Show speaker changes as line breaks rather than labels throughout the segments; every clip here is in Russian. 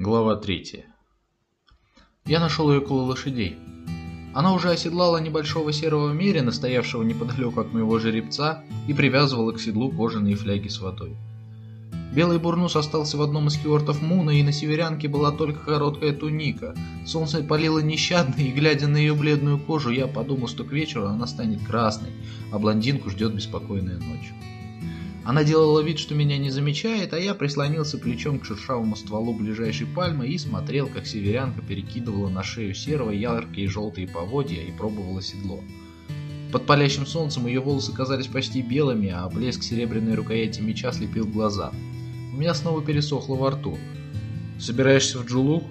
Глава 3. Я нашел ее около лошадей. Она уже оседлала небольшого серого мерина, стоявшего неподалеку от моего жеребца, и привязывала к седлу кожаные фляги с водой. Белый бурнус остался в одном из киортов Муна, и на северянке была только короткая туника. Солнце палило нещадно, и, глядя на ее бледную кожу, я подумал, что к вечеру она станет красной, а блондинку ждет беспокойная ночь. Она делала вид, что меня не замечает, а я прислонился плечом к шершавому стволу ближайшей пальмы и смотрел, как северянка перекидывала на шею серого яркие желтые поводья и пробовала седло. Под палящим солнцем ее волосы казались почти белыми, а блеск серебряной рукояти меча слепил глаза. У меня снова пересохло во рту. «Собираешься в Джулу?»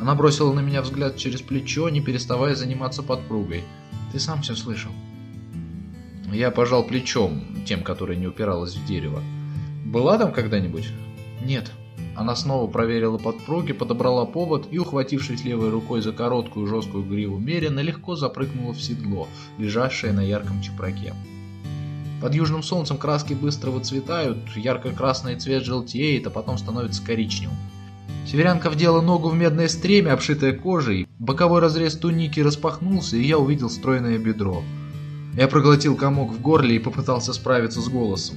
Она бросила на меня взгляд через плечо, не переставая заниматься подпругой. «Ты сам все слышал?» Я пожал плечом, тем, которое не упиралось в дерево. «Была там когда-нибудь?» «Нет». Она снова проверила подпруги, подобрала повод и, ухватившись левой рукой за короткую жесткую гриву Мерина, легко запрыгнула в седло, лежащее на ярком чепраке. Под южным солнцем краски быстро выцветают, ярко-красный цвет желтеет, а потом становится коричневым. Северянка вдела ногу в медное стремя, обшитое кожей, боковой разрез туники распахнулся, и я увидел стройное бедро. Я проглотил комок в горле и попытался справиться с голосом.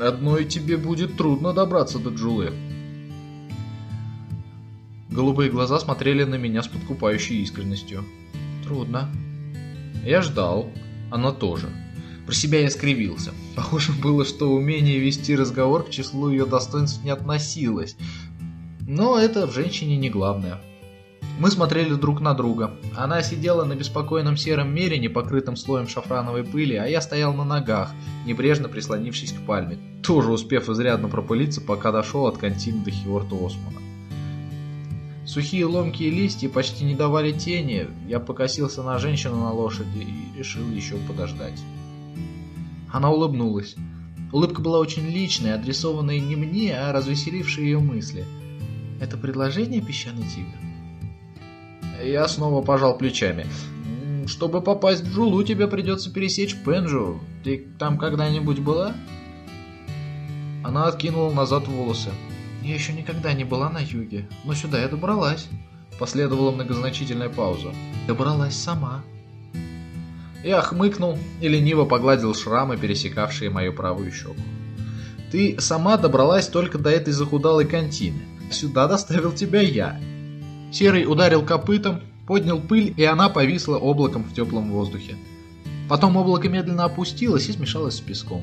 «Одной тебе будет трудно добраться до Джулы». Голубые глаза смотрели на меня с подкупающей искренностью. «Трудно». Я ждал. Она тоже. Про себя я скривился. Похоже было, что умение вести разговор к числу ее достоинств не относилось. Но это в женщине не главное. Мы смотрели друг на друга. Она сидела на беспокойном сером мерине, покрытом слоем шафрановой пыли, а я стоял на ногах, небрежно прислонившись к пальме, тоже успев изрядно пропылиться, пока дошел от контина до Хиорта Османа. Сухие ломкие листья почти не давали тени, я покосился на женщину на лошади и решил еще подождать. Она улыбнулась. Улыбка была очень личной, адресованная не мне, а развеселившей ее мысли. «Это предложение, песчаный тигр?» Я снова пожал плечами. Чтобы попасть в Джулу, тебе придется пересечь Пенджу. Ты там когда-нибудь была? Она откинула назад волосы. Я еще никогда не была на юге, но сюда я добралась. Последовала многозначительная пауза. Добралась сама. Я хмыкнул и лениво погладил шрамы, пересекавшие мою правую щеку. Ты сама добралась только до этой захудалой контины. Сюда доставил тебя я. Серый ударил копытом, поднял пыль, и она повисла облаком в теплом воздухе. Потом облако медленно опустилось и смешалось с песком.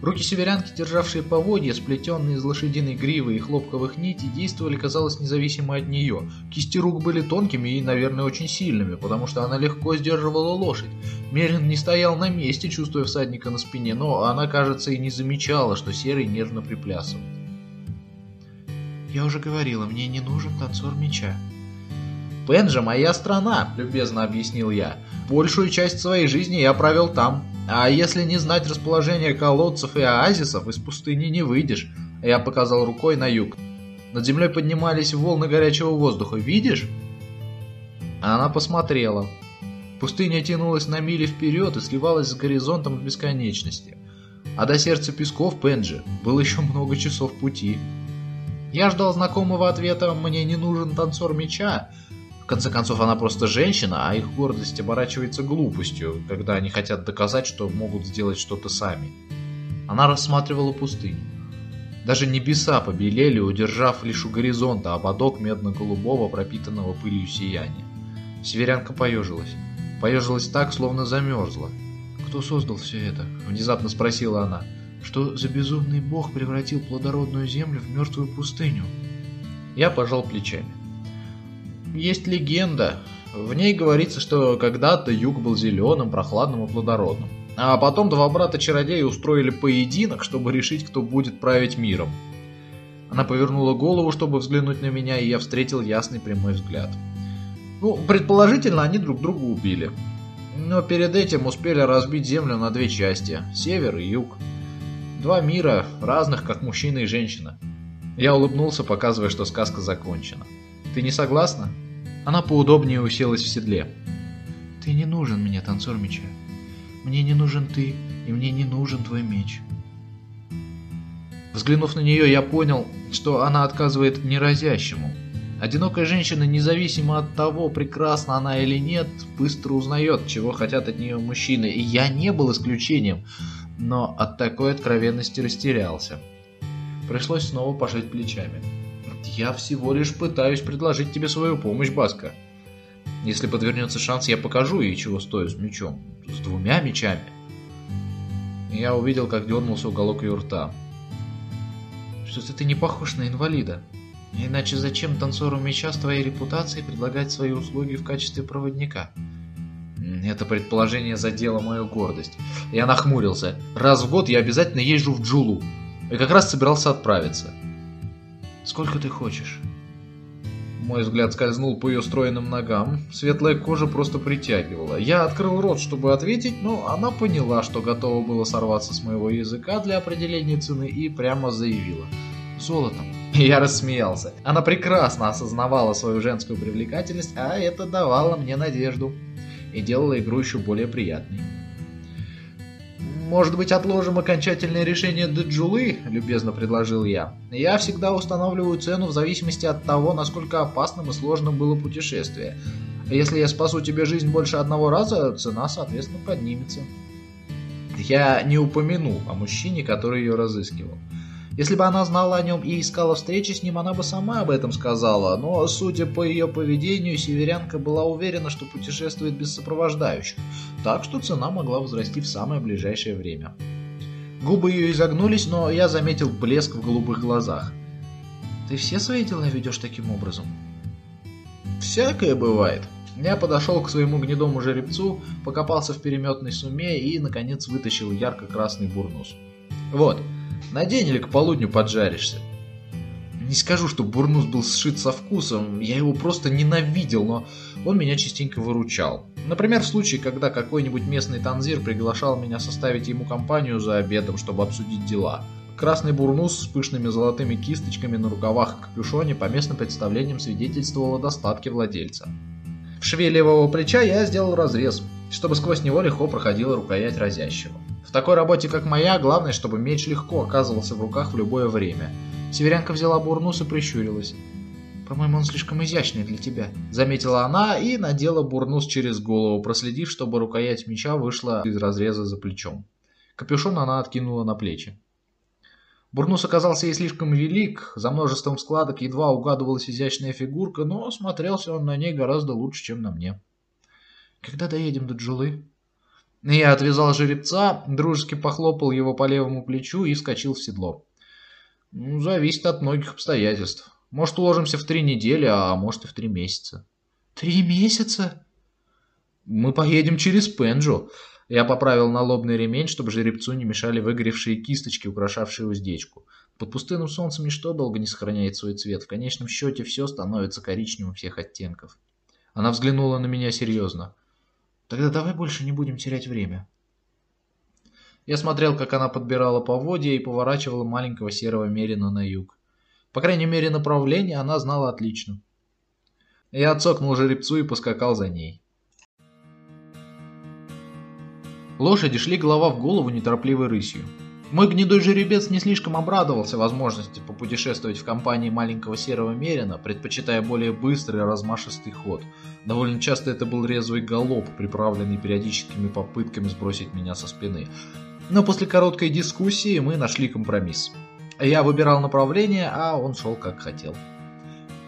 Руки северянки, державшие поводья, сплетенные из лошадиной гривы и хлопковых нитей, действовали, казалось, независимо от нее. Кисти рук были тонкими и, наверное, очень сильными, потому что она легко сдерживала лошадь. Мерин не стоял на месте, чувствуя всадника на спине, но она, кажется, и не замечала, что Серый нервно приплясывает. Я уже говорила, мне не нужен танцор меча. Пенджа моя страна, любезно объяснил я. Большую часть своей жизни я провел там. А если не знать расположение колодцев и оазисов, из пустыни не выйдешь. Я показал рукой на юг. Над землей поднимались волны горячего воздуха. Видишь? Она посмотрела. Пустыня тянулась на мили вперед и сливалась с горизонтом в бесконечности. А до сердца песков Пенджи было еще много часов пути. Я ждал знакомого ответа «мне не нужен танцор меча». В конце концов, она просто женщина, а их гордость оборачивается глупостью, когда они хотят доказать, что могут сделать что-то сами. Она рассматривала пустыню. Даже небеса побелели, удержав лишь у горизонта ободок медно-голубого, пропитанного пылью сияния. Северянка поежилась. Поежилась так, словно замерзла. «Кто создал все это?» – внезапно спросила она что за безумный бог превратил плодородную землю в мертвую пустыню? Я пожал плечами. Есть легенда. В ней говорится, что когда-то юг был зеленым, прохладным и плодородным. А потом два брата-чародея устроили поединок, чтобы решить, кто будет править миром. Она повернула голову, чтобы взглянуть на меня, и я встретил ясный прямой взгляд. Ну, предположительно, они друг друга убили. Но перед этим успели разбить землю на две части – север и юг. Два мира, разных, как мужчина и женщина. Я улыбнулся, показывая, что сказка закончена. Ты не согласна? Она поудобнее уселась в седле. Ты не нужен мне, танцор меча. Мне не нужен ты, и мне не нужен твой меч. Взглянув на нее, я понял, что она отказывает неразящему. Одинокая женщина, независимо от того, прекрасна она или нет, быстро узнает, чего хотят от нее мужчины, и я не был исключением, но от такой откровенности растерялся. Пришлось снова пожать плечами. «Я всего лишь пытаюсь предложить тебе свою помощь, Баска. Если подвернется шанс, я покажу ей, чего стою с мечом. С двумя мечами». Я увидел, как дернулся уголок ее рта. Что-то ты не похож на инвалида. Иначе зачем танцору меча с твоей репутацией предлагать свои услуги в качестве проводника? Это предположение задело мою гордость. Я нахмурился. Раз в год я обязательно езжу в Джулу. И как раз собирался отправиться. Сколько ты хочешь? Мой взгляд скользнул по ее стройным ногам. Светлая кожа просто притягивала. Я открыл рот, чтобы ответить, но она поняла, что готова было сорваться с моего языка для определения цены и прямо заявила. Золотом. Я рассмеялся. Она прекрасно осознавала свою женскую привлекательность, а это давало мне надежду и делало игру еще более приятной. «Может быть, отложим окончательное решение до Джулы?» – любезно предложил я. «Я всегда устанавливаю цену в зависимости от того, насколько опасным и сложным было путешествие. Если я спасу тебе жизнь больше одного раза, цена, соответственно, поднимется». Я не упомянул о мужчине, который ее разыскивал. Если бы она знала о нем и искала встречи с ним, она бы сама об этом сказала, но, судя по ее поведению, северянка была уверена, что путешествует без сопровождающих, так что цена могла возрасти в самое ближайшее время. Губы ее изогнулись, но я заметил блеск в голубых глазах. «Ты все свои дела ведешь таким образом?» «Всякое бывает», я подошел к своему гнедому жеребцу, покопался в переметной суме и, наконец, вытащил ярко-красный бурнус. «Вот, на день или к полудню поджаришься. Не скажу, что бурнус был сшит со вкусом, я его просто ненавидел, но он меня частенько выручал. Например, в случае, когда какой-нибудь местный танзир приглашал меня составить ему компанию за обедом, чтобы обсудить дела. Красный бурнус с пышными золотыми кисточками на рукавах и капюшоне по местным представлениям свидетельствовал о достатке владельца. В шве левого плеча я сделал разрез, чтобы сквозь него легко проходила рукоять разящего. В такой работе, как моя, главное, чтобы меч легко оказывался в руках в любое время. Северянка взяла бурнус и прищурилась. «По-моему, он слишком изящный для тебя», — заметила она и надела бурнус через голову, проследив, чтобы рукоять меча вышла из разреза за плечом. Капюшон она откинула на плечи. Бурнус оказался ей слишком велик, за множеством складок едва угадывалась изящная фигурка, но смотрелся он на ней гораздо лучше, чем на мне. «Когда доедем до Джулы?» Я отвязал жеребца, дружески похлопал его по левому плечу и вскочил в седло. Ну, зависит от многих обстоятельств. Может, уложимся в три недели, а может и в три месяца. Три месяца? Мы поедем через Пенджу. Я поправил налобный ремень, чтобы жеребцу не мешали выгоревшие кисточки, украшавшие уздечку. Под пустынным солнцем ничто долго не сохраняет свой цвет. В конечном счете все становится коричневым всех оттенков. Она взглянула на меня серьезно. Тогда давай больше не будем терять время. Я смотрел, как она подбирала поводья и поворачивала маленького серого мерина на юг. По крайней мере, направление она знала отлично. Я отсокнул жеребцу и поскакал за ней. Лошади шли голова в голову неторопливой рысью. Мой гнедой жеребец не слишком обрадовался возможности попутешествовать в компании маленького серого мерина, предпочитая более быстрый размашистый ход. Довольно часто это был резвый галоп, приправленный периодическими попытками сбросить меня со спины. Но после короткой дискуссии мы нашли компромисс. Я выбирал направление, а он шел как хотел.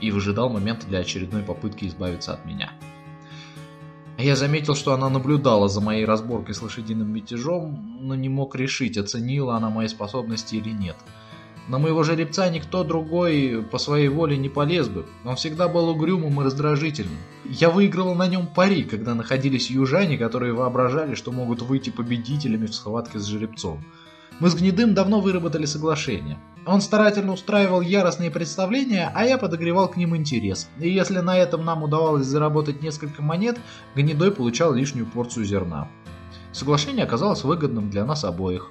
И выжидал момента для очередной попытки избавиться от меня. Я заметил, что она наблюдала за моей разборкой с лошадиным мятежом, но не мог решить, оценила она мои способности или нет. На моего жеребца никто другой по своей воле не полез бы. Он всегда был угрюмым и раздражительным. Я выиграл на нем пари, когда находились южане, которые воображали, что могут выйти победителями в схватке с жеребцом. Мы с Гнедым давно выработали соглашение. Он старательно устраивал яростные представления, а я подогревал к ним интерес. И если на этом нам удавалось заработать несколько монет, Гнедой получал лишнюю порцию зерна. Соглашение оказалось выгодным для нас обоих.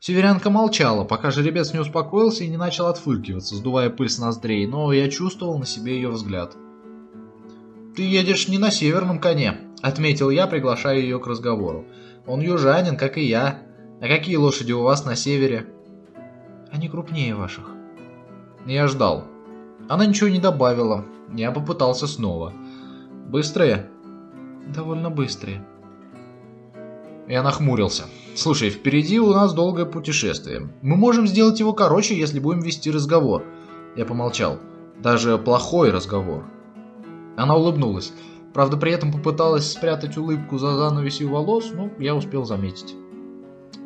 Северянка молчала, пока жеребец не успокоился и не начал отфыркиваться, сдувая пыль с ноздрей, но я чувствовал на себе ее взгляд. «Ты едешь не на северном коне», — отметил я, приглашая ее к разговору. «Он южанин, как и я. А какие лошади у вас на севере?»
Они крупнее ваших.
Я ждал. Она ничего не добавила. Я попытался снова. Быстрые?
Довольно быстрые.
Я нахмурился. Слушай, впереди у нас долгое путешествие. Мы можем сделать его короче, если будем вести разговор. Я помолчал. Даже плохой разговор. Она улыбнулась. Правда, при этом попыталась спрятать улыбку за занавесью волос, но я успел заметить.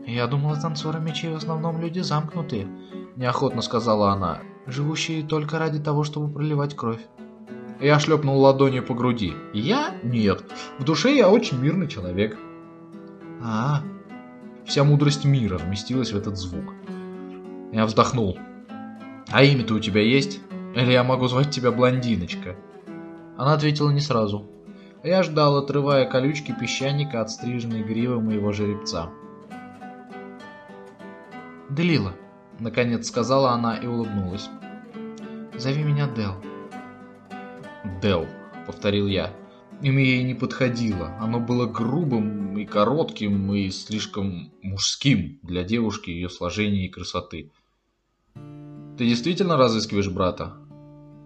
«Я думала, танцоры мечей в основном люди замкнутые», – неохотно сказала она, – «живущие только ради того, чтобы проливать кровь».
Я шлепнул ладонью по груди. «Я? Нет. В душе я очень мирный человек».
А,
Вся мудрость мира вместилась в этот звук. Я вздохнул. «А имя-то у тебя есть? Или я могу звать тебя Блондиночка?» Она ответила не сразу. Я ждал, отрывая колючки песчаника от стриженной гривы моего жеребца.
Делила,
Наконец сказала она и улыбнулась.
зови меня Дел.
«Дел», — повторил я. Имя ей не подходило. Оно было грубым и коротким, и слишком мужским для девушки ее сложения и красоты. «Ты действительно разыскиваешь брата?»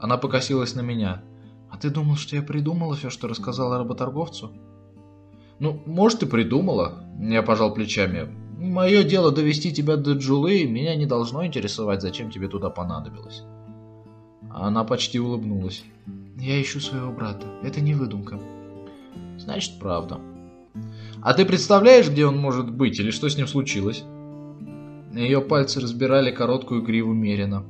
Она покосилась на меня.
А ты думал, что я придумала все, что рассказала работорговцу?
«Ну, может, и придумала», — я пожал плечами. «Мое дело довести тебя до Джулы, меня не должно интересовать, зачем тебе туда понадобилось». Она почти улыбнулась.
Я ищу своего брата. Это не выдумка.
Значит, правда. А ты представляешь, где он может быть или что с ним случилось? Ее пальцы разбирали короткую гриву Мерина.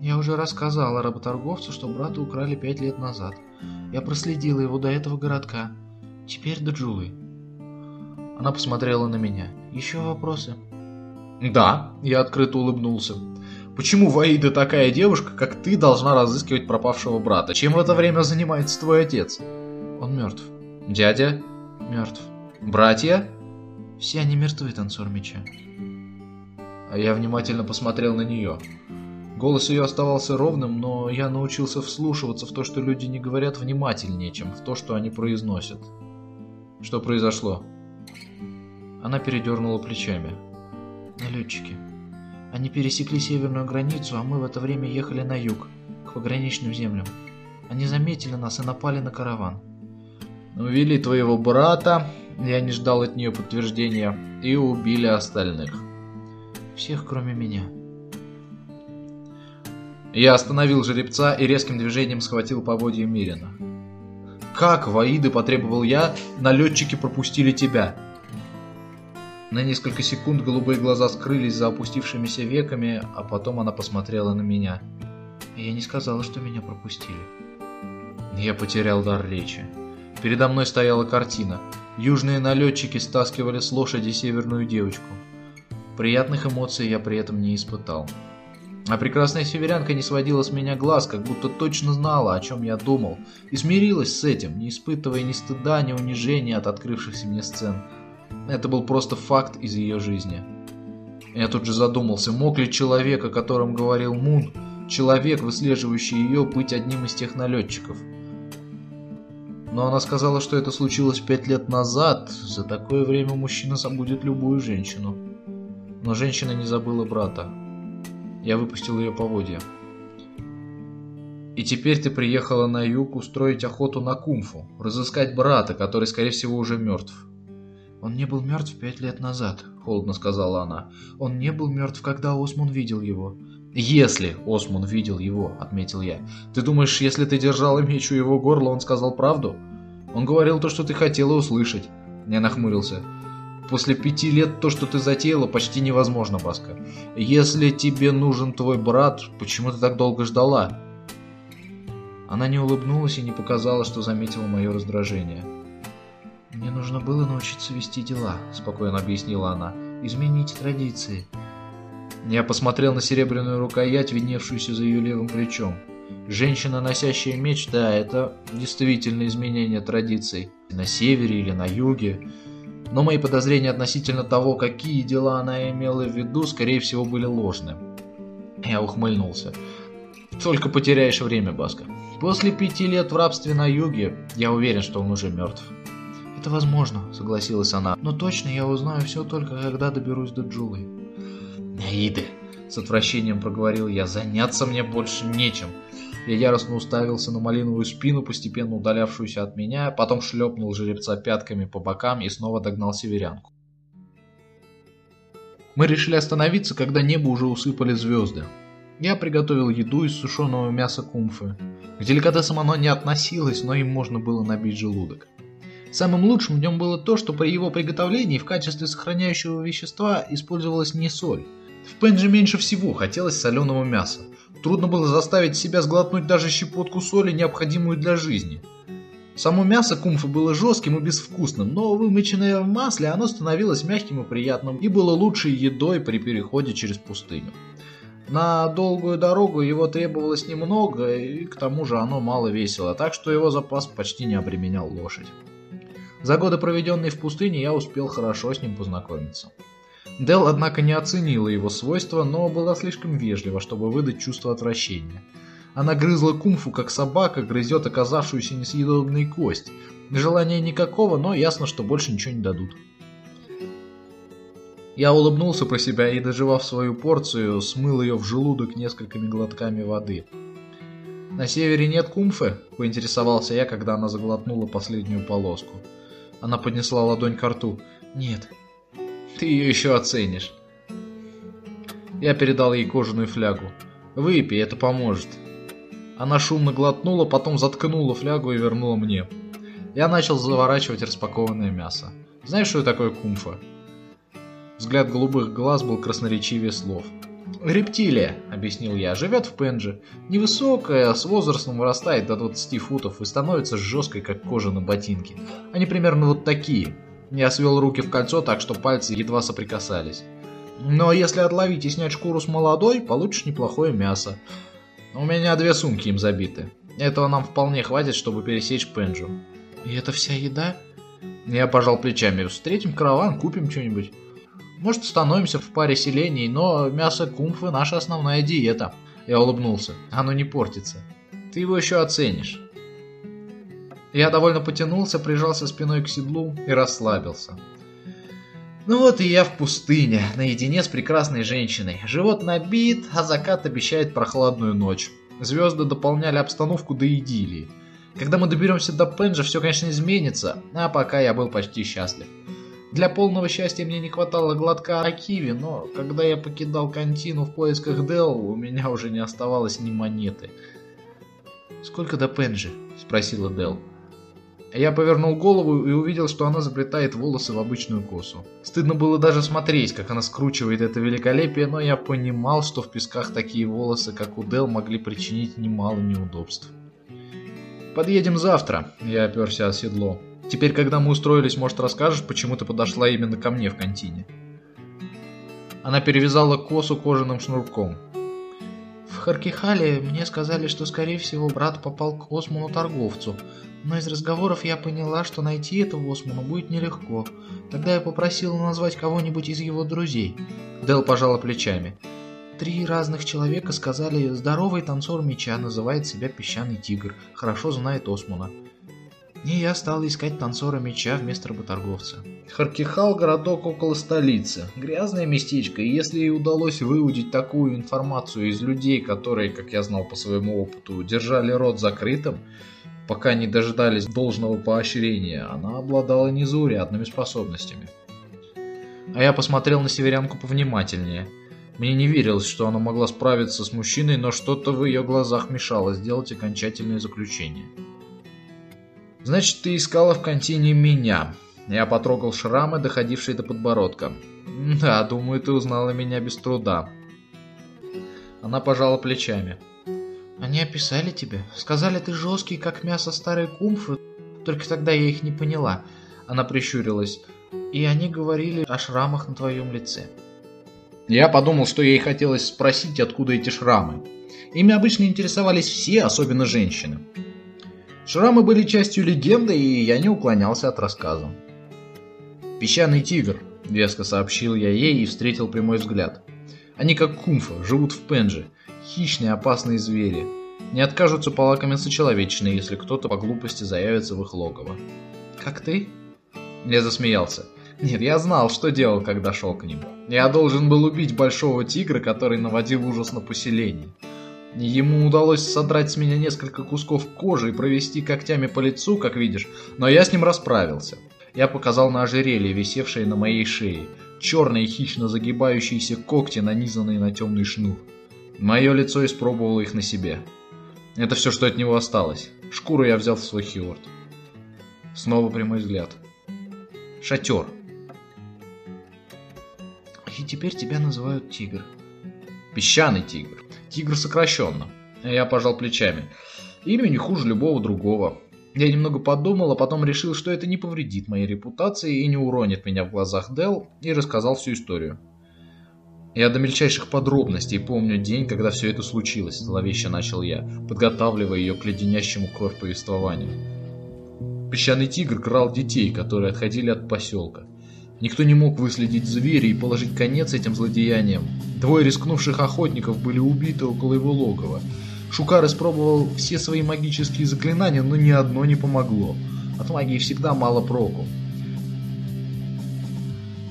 Я уже рассказала работорговцу, что брата украли пять лет назад. Я проследила его до этого городка. Теперь до Джулы.
Она посмотрела на меня.
Еще вопросы?
Да, я открыто улыбнулся. Почему Ваида такая девушка, как ты, должна разыскивать пропавшего брата? Чем в это время занимается твой отец?
Он мертв.
Дядя?
Мертв.
Братья?
Все они мертвы, танцор меча.
А я внимательно посмотрел на нее. Голос ее оставался ровным, но я научился вслушиваться в то, что люди не говорят внимательнее, чем в то, что они произносят. Что произошло? Она передернула плечами.
Налетчики. Они пересекли северную границу, а мы в это время ехали на юг, к пограничным землям. Они заметили нас и напали на караван.
Увели твоего брата, я не ждал от нее подтверждения, и убили остальных.
Всех, кроме меня.
Я остановил жеребца и резким движением схватил поводья Мирина. «Как, Ваиды, потребовал я, налетчики пропустили тебя?» На несколько секунд голубые глаза скрылись за опустившимися веками, а потом она посмотрела на меня.
Я не сказала, что меня пропустили.
Я потерял дар речи. Передо мной стояла картина. Южные налетчики стаскивали с лошади северную девочку. Приятных эмоций я при этом не испытал. А прекрасная северянка не сводила с меня глаз, как будто точно знала, о чем я думал, и смирилась с этим, не испытывая ни стыда, ни унижения от открывшихся мне сцен. Это был просто факт из ее жизни. Я тут же задумался, мог ли человек, о котором говорил Мун, человек, выслеживающий ее, быть одним из тех налетчиков? Но она сказала, что это случилось пять лет назад. За такое время мужчина забудет любую женщину. Но женщина не забыла брата. Я выпустил ее поводья. И теперь ты приехала на юг устроить охоту на Кумфу, разыскать брата, который, скорее всего, уже мертв.
«Он не был мертв пять лет назад», — холодно сказала она. «Он не был мертв, когда Осмун видел его».
«Если Осмун видел его», — отметил я. «Ты думаешь, если ты держала меч у его горла, он сказал правду? Он говорил то, что ты хотела услышать». Я нахмурился. «После пяти лет то, что ты затеяла, почти невозможно, Баска. Если тебе нужен твой брат, почему ты так долго ждала?» Она не улыбнулась и не показала, что заметила мое раздражение.
«Мне нужно было научиться вести дела», — спокойно объяснила она. «Изменить традиции».
Я посмотрел на серебряную рукоять, видневшуюся за ее левым плечом. Женщина, носящая меч, да, это действительно изменение традиций. На севере или на юге. Но мои подозрения относительно того, какие дела она имела в виду, скорее всего, были ложны. Я ухмыльнулся. Только потеряешь время, Баска. После пяти лет в рабстве на юге, я уверен, что он уже мертв.
«Это возможно», — согласилась она. «Но точно я узнаю все только, когда доберусь до Джулы».
«Аиды, С отвращением проговорил я. Заняться мне больше нечем. Я яростно уставился на малиновую спину, постепенно удалявшуюся от меня, потом шлепнул жеребца пятками по бокам и снова догнал северянку. Мы решили остановиться, когда небо уже усыпали звезды. Я приготовил еду из сушеного мяса кумфы. К деликатесам оно не относилось, но им можно было набить желудок. Самым лучшим в нем было то, что при его приготовлении в качестве сохраняющего вещества использовалась не соль. В пенже меньше всего хотелось соленого мяса. Трудно было заставить себя сглотнуть даже щепотку соли, необходимую для жизни. Само мясо кумфа было жестким и безвкусным, но вымоченное в масле оно становилось мягким и приятным и было лучшей едой при переходе через пустыню. На долгую дорогу его требовалось немного, и к тому же оно мало весило, так что его запас почти не обременял лошадь. За годы, проведенные в пустыне, я успел хорошо с ним познакомиться. Дел, однако, не оценила его свойства, но была слишком вежлива, чтобы выдать чувство отвращения. Она грызла кумфу, как собака грызет оказавшуюся несъедобной кость. Желания никакого, но ясно, что больше ничего не дадут. Я улыбнулся про себя и, доживав свою порцию, смыл ее в желудок несколькими глотками воды. «На севере нет кумфы?» – поинтересовался я, когда она заглотнула последнюю полоску. Она поднесла ладонь к рту. «Нет, ты ее еще оценишь. Я передал ей кожаную флягу. Выпей, это поможет. Она шумно глотнула, потом заткнула флягу и вернула мне. Я начал заворачивать распакованное мясо. Знаешь, что такое кумфа? Взгляд голубых глаз был красноречивее слов. «Рептилия», — объяснил я, — «живет в Пенже. Невысокая, с возрастом вырастает до 20 футов и становится жесткой, как кожа на ботинке. Они примерно вот такие. Я свел руки в кольцо так, что пальцы едва соприкасались. Но если отловить и снять шкуру с молодой, получишь неплохое мясо. У меня две сумки им забиты. Этого нам вполне хватит, чтобы пересечь Пенджу. И это вся еда? Я пожал плечами. Встретим караван, купим что-нибудь. Может, остановимся в паре селений, но мясо кумфы наша основная диета. Я улыбнулся. Оно не портится. Ты его еще оценишь. Я довольно потянулся, прижался спиной к седлу и расслабился. Ну вот и я в пустыне, наедине с прекрасной женщиной. Живот набит, а закат обещает прохладную ночь. Звезды дополняли обстановку до идиллии. Когда мы доберемся до Пенджа, все, конечно, изменится, а пока я был почти счастлив. Для полного счастья мне не хватало глотка Акиви, но когда я покидал контину в поисках Дел, у меня уже не оставалось ни монеты. «Сколько до Пенджи?» – спросила Дел. Я повернул голову и увидел, что она заплетает волосы в обычную косу. Стыдно было даже смотреть, как она скручивает это великолепие, но я понимал, что в песках такие волосы, как у Дел, могли причинить немало неудобств. «Подъедем завтра», — я оперся о седло. «Теперь, когда мы устроились, может, расскажешь, почему ты подошла именно ко мне в контине?» Она перевязала косу кожаным шнурком. Харкихале мне сказали, что, скорее всего, брат попал к Осману-торговцу, но из разговоров я поняла, что найти этого Османа будет нелегко. Тогда я попросила назвать кого-нибудь из его друзей. Дел пожала плечами. Три разных человека сказали, здоровый танцор меча называет себя песчаный тигр, хорошо знает Османа. И я стал искать танцора меча вместо работорговца. Харкихал – городок около столицы. Грязное местечко, и если ей удалось выудить такую информацию из людей, которые, как я знал по своему опыту, держали рот закрытым, пока не дождались должного поощрения, она обладала незаурядными способностями. А я посмотрел на северянку повнимательнее. Мне не верилось, что она могла справиться с мужчиной, но что-то в ее глазах мешало сделать окончательное заключение. «Значит, ты искала в контине меня». Я потрогал шрамы, доходившие до подбородка. «Да, думаю, ты узнала меня без труда». Она пожала плечами. Они описали тебя. Сказали, ты жесткий, как мясо старой кумфы. Только тогда я их не поняла. Она прищурилась. И они говорили о шрамах на твоем лице. Я подумал, что ей хотелось спросить, откуда эти шрамы. Ими обычно интересовались все, особенно женщины. Шрамы были частью легенды, и я не уклонялся от рассказа. «Песчаный тигр», — веско сообщил я ей и встретил прямой взгляд. «Они как кумфа, живут в Пенже, Хищные опасные звери. Не откажутся полакомиться человечиной, если кто-то по глупости заявится в их логово. «Как ты?» Я засмеялся. Нет, я знал, что делал, когда шел к ним. Я должен был убить большого тигра, который наводил ужас на поселение. Ему удалось содрать с меня несколько кусков кожи и провести когтями по лицу, как видишь, но я с ним расправился. Я показал на ожерелье, висевшее на моей шее. Черные хищно загибающиеся когти, нанизанные на темный шнур. Мое лицо испробовало их на себе. Это все, что от него осталось. Шкуру я взял в свой хиорт. Снова прямой взгляд. Шатер.
И теперь тебя называют Тигр.
Песчаный тигр. Тигр сокращенно. Я пожал плечами. Имя не хуже любого другого. Я немного подумал, а потом решил, что это не повредит моей репутации и не уронит меня в глазах Дел, и рассказал всю историю. Я до мельчайших подробностей помню день, когда все это случилось, зловеще начал я, подготавливая ее к леденящему кровь повествованию. Песчаный тигр крал детей, которые отходили от поселка. Никто не мог выследить зверя и положить конец этим злодеяниям. Двое рискнувших охотников были убиты около его логова. Шукар испробовал все свои магические заклинания, но ни одно не помогло. От магии всегда мало проку.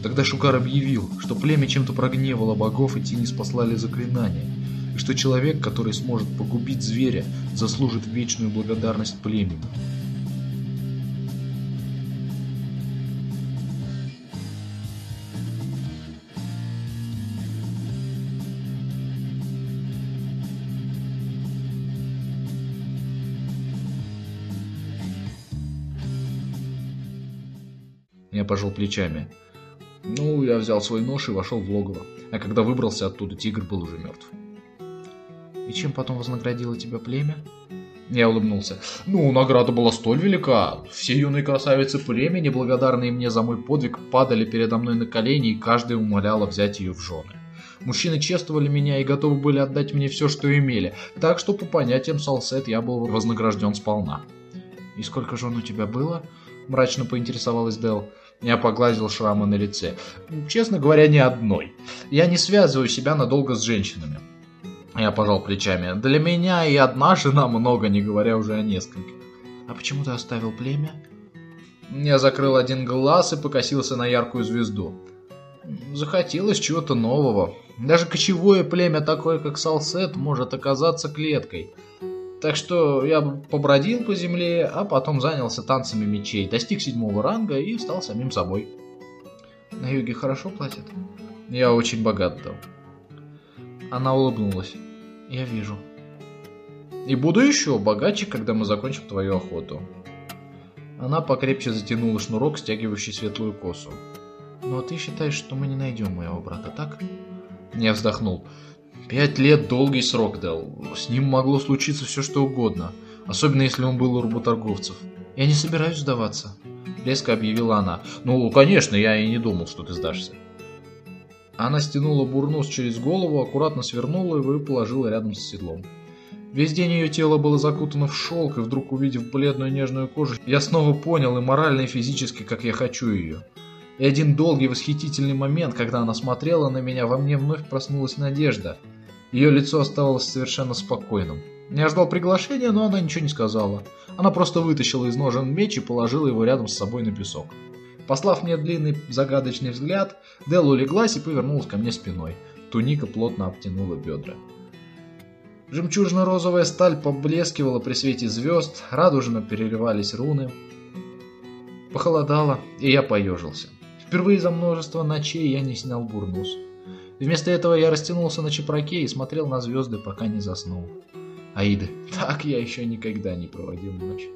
Тогда Шукар объявил, что племя чем-то прогневало богов и те не спаслали заклинания, и что человек, который сможет погубить зверя, заслужит вечную благодарность племени. Я пожал плечами. Ну, я взял свой нож и вошел в логово. А когда выбрался оттуда, тигр был уже мертв.
И чем потом вознаградило тебя племя?
Я улыбнулся. Ну, награда была столь велика. Все юные красавицы племени, благодарные мне за мой подвиг, падали передо мной на колени, и каждая умоляла взять ее в жены. Мужчины чествовали меня и готовы были отдать мне все, что имели, так что по понятиям Салсет я был вознагражден сполна.
«И сколько жен у тебя было?»
– мрачно поинтересовалась Дел. Я погладил шрамы на лице. Честно говоря, ни одной. Я не связываю себя надолго с женщинами. Я пожал плечами. Для меня и одна жена много, не говоря уже о нескольких.
А почему ты оставил племя?
Я закрыл один глаз и покосился на яркую звезду. Захотелось чего-то нового. Даже кочевое племя, такое как Салсет, может оказаться клеткой. Так что я побродил по земле, а потом занялся танцами мечей, достиг седьмого ранга и стал самим собой.
На юге хорошо платят?
Я очень богат, да. Она улыбнулась.
Я вижу.
И буду еще богаче, когда мы закончим твою охоту. Она покрепче затянула шнурок, стягивающий светлую косу.
Ну а ты считаешь, что мы не найдем моего брата, так?
Я вздохнул. Пять лет – долгий срок, Дел. С ним могло случиться все, что угодно. Особенно, если он был у работорговцев.
Я не собираюсь сдаваться.
Резко объявила она. Ну, конечно, я и не думал, что ты сдашься. Она стянула бурнус через голову, аккуратно свернула его и положила рядом с седлом. Весь день ее тело было закутано в шелк, и вдруг увидев бледную нежную кожу, я снова понял и морально, и физически, как я хочу ее. И один долгий восхитительный момент, когда она смотрела на меня, во мне вновь проснулась надежда. Ее лицо оставалось совершенно спокойным. Я ждал приглашения, но она ничего не сказала. Она просто вытащила из ножен меч и положила его рядом с собой на песок. Послав мне длинный загадочный взгляд, Дел улеглась и повернулась ко мне спиной. Туника плотно обтянула бедра. Жемчужно-розовая сталь поблескивала при свете звезд, радужно переливались руны. Похолодало, и я поежился. Впервые за множество ночей я не снял бурнус. Вместо этого я растянулся на чепраке и смотрел на звезды, пока не заснул. Аида, так я еще никогда не проводил ночь.